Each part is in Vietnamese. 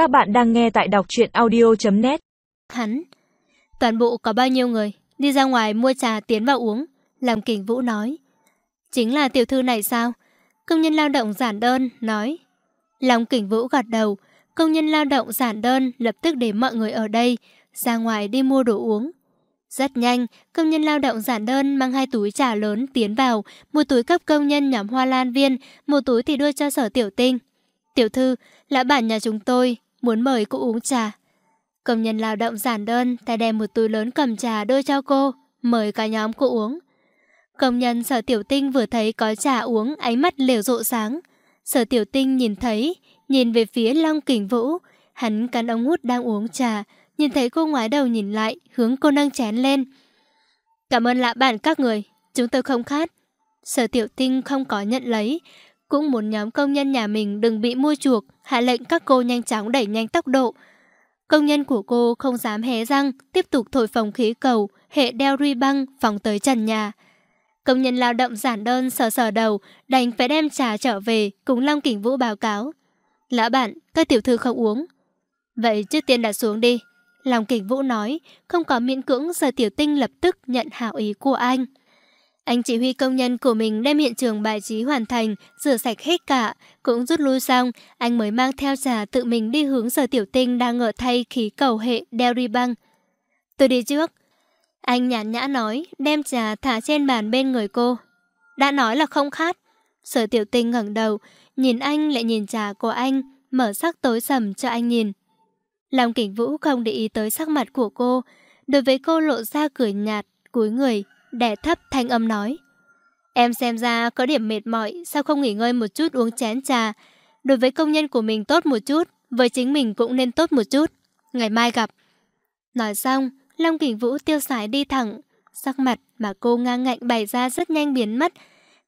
Các bạn đang nghe tại đọc truyện audio.net Hắn Toàn bộ có bao nhiêu người Đi ra ngoài mua trà tiến vào uống Làm kình vũ nói. Chính là tiểu thư này sao? Công nhân lao động giản đơn nói. Lòng kình vũ gật đầu Công nhân lao động giản đơn lập tức để mọi người ở đây Ra ngoài đi mua đồ uống. Rất nhanh, công nhân lao động giản đơn mang hai túi trà lớn tiến vào, một túi cấp công nhân nhóm hoa lan viên, một túi thì đưa cho sở tiểu tinh. Tiểu thư, lão bản nhà chúng tôi, muốn mời cô uống trà. Công nhân lao động giản đơn, tay đem một túi lớn cầm trà đưa cho cô, mời cả nhóm cô uống. Công nhân sở tiểu tinh vừa thấy có trà uống, ánh mắt liều rộ sáng. Sở tiểu tinh nhìn thấy, nhìn về phía Long Kình Vũ, hắn cắn ống hút đang uống trà, nhìn thấy cô ngoái đầu nhìn lại, hướng cô nâng chén lên. Cảm ơn lạ bạn các người, chúng tôi không khát. Sở tiểu tinh không có nhận lấy, cũng muốn nhóm công nhân nhà mình đừng bị mua chuộc, hạ lệnh các cô nhanh chóng đẩy nhanh tốc độ. Công nhân của cô không dám hé răng, tiếp tục thổi phòng khí cầu, hệ đeo ruy băng, phóng tới trần nhà. Công nhân lao động giản đơn sờ sờ đầu, đành phải đem trà trở về, cùng Long Kỳnh Vũ báo cáo. Lão bạn, các tiểu thư không uống. Vậy trước tiên đặt xuống đi. Long Kỳnh Vũ nói, không có miễn cưỡng giờ tiểu tinh lập tức nhận hảo ý của anh. Anh chỉ huy công nhân của mình đem hiện trường bài trí hoàn thành, rửa sạch hết cả, cũng rút lui xong, anh mới mang theo trà tự mình đi hướng sở tiểu tinh đang ở thay khí cầu hệ đeo ri băng. Tôi đi trước. Anh nhàn nhã nói, đem trà thả trên bàn bên người cô. Đã nói là không khát. Sở tiểu tinh ngẩng đầu, nhìn anh lại nhìn trà của anh, mở sắc tối sầm cho anh nhìn. Lòng kỉnh vũ không để ý tới sắc mặt của cô, đối với cô lộ ra cười nhạt, cúi người, đẻ thấp thanh âm nói. Em xem ra có điểm mệt mỏi, sao không nghỉ ngơi một chút uống chén trà. Đối với công nhân của mình tốt một chút, với chính mình cũng nên tốt một chút. Ngày mai gặp. Nói xong, Long Kỳnh Vũ tiêu sái đi thẳng. Sắc mặt mà cô ngang ngạnh bày ra rất nhanh biến mất.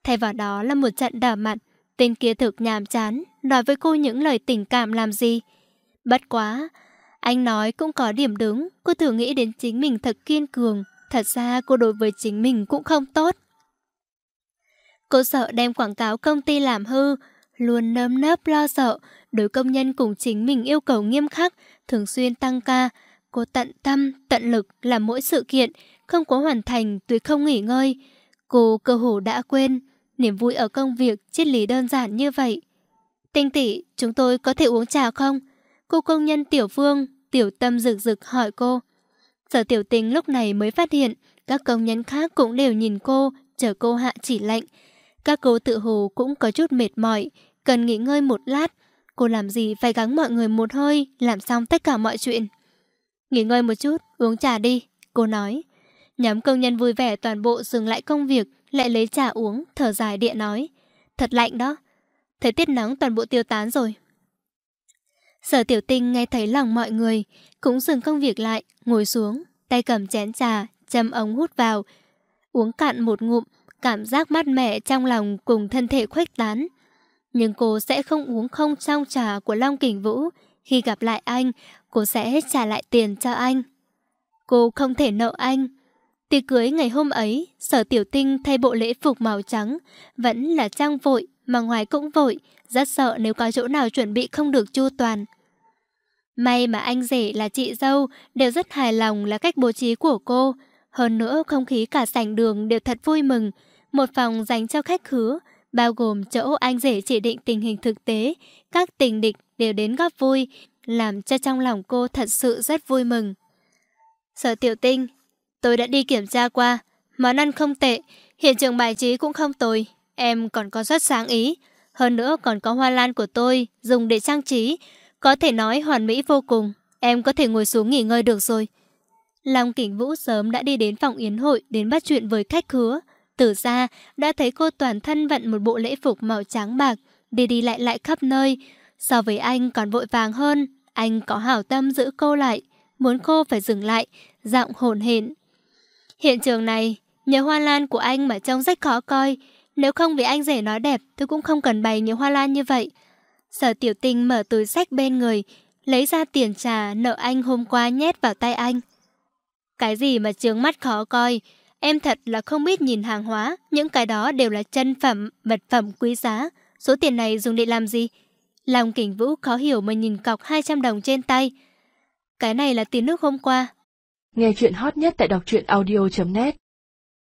Thay vào đó là một trận đỏ mặt. Tên kia thực nhàm chán, nói với cô những lời tình cảm làm gì. Bất quá, anh nói cũng có điểm đúng, cô thử nghĩ đến chính mình thật kiên cường, Thật ra cô đối với chính mình cũng không tốt. Cô sợ đem quảng cáo công ty làm hư, luôn nơm nớp lo sợ, đối công nhân cùng chính mình yêu cầu nghiêm khắc, thường xuyên tăng ca. Cô tận tâm, tận lực làm mỗi sự kiện, không có hoàn thành tuyệt không nghỉ ngơi. Cô cơ hồ đã quên, niềm vui ở công việc triết lý đơn giản như vậy. Tinh tỷ, chúng tôi có thể uống trà không? Cô công nhân Tiểu Phương, Tiểu Tâm rực rực hỏi cô. Sở tiểu tình lúc này mới phát hiện các công nhân khác cũng đều nhìn cô, chờ cô hạ chỉ lệnh. Các cô tự hồ cũng có chút mệt mỏi, cần nghỉ ngơi một lát. Cô làm gì phải gắng mọi người một hơi, làm xong tất cả mọi chuyện. Nghỉ ngơi một chút, uống trà đi, cô nói. Nhóm công nhân vui vẻ toàn bộ dừng lại công việc, lại lấy trà uống, thở dài địa nói. Thật lạnh đó. Thời tiết nắng toàn bộ tiêu tán rồi. Sở tiểu tinh nghe thấy lòng mọi người, cũng dừng công việc lại, ngồi xuống, tay cầm chén trà, châm ống hút vào. Uống cạn một ngụm, cảm giác mát mẻ trong lòng cùng thân thể khuếch tán. Nhưng cô sẽ không uống không trong trà của Long Kình Vũ. Khi gặp lại anh, cô sẽ trả lại tiền cho anh. Cô không thể nợ anh. Tiệc cưới ngày hôm ấy, sở tiểu tinh thay bộ lễ phục màu trắng, vẫn là trang vội, mà ngoài cũng vội, rất sợ nếu có chỗ nào chuẩn bị không được chu toàn. May mà anh rể là chị dâu đều rất hài lòng là cách bố trí của cô. Hơn nữa không khí cả sảnh đường đều thật vui mừng. Một phòng dành cho khách khứa, bao gồm chỗ anh rể chỉ định tình hình thực tế, các tình địch đều đến góp vui, làm cho trong lòng cô thật sự rất vui mừng. Sở tiểu tinh, tôi đã đi kiểm tra qua, món ăn không tệ, hiện trường bài trí cũng không tồi, em còn có rất sáng ý. Hơn nữa còn có hoa lan của tôi dùng để trang trí, có thể nói hoàn mỹ vô cùng. Em có thể ngồi xuống nghỉ ngơi được rồi. Long Kỳnh Vũ sớm đã đi đến phòng yến hội đến bắt chuyện với khách hứa. Từ xa, đã thấy cô toàn thân vận một bộ lễ phục màu trắng bạc, đi đi lại lại khắp nơi. So với anh còn vội vàng hơn, anh có hảo tâm giữ cô lại, muốn cô phải dừng lại, giọng hồn hển. Hiện trường này, nhờ hoa lan của anh mà trông rất khó coi, nếu không vì anh rể nói đẹp, tôi cũng không cần bày nhiều hoa lan như vậy. Sở tiểu tình mở túi sách bên người, lấy ra tiền trà nợ anh hôm qua nhét vào tay anh. Cái gì mà trướng mắt khó coi, em thật là không biết nhìn hàng hóa, những cái đó đều là chân phẩm, vật phẩm quý giá. Số tiền này dùng để làm gì? Lòng kỉnh Vũ khó hiểu mà nhìn cọc 200 đồng trên tay. Cái này là tiền nước hôm qua. Nghe chuyện hot nhất tại đọc truyện audio.net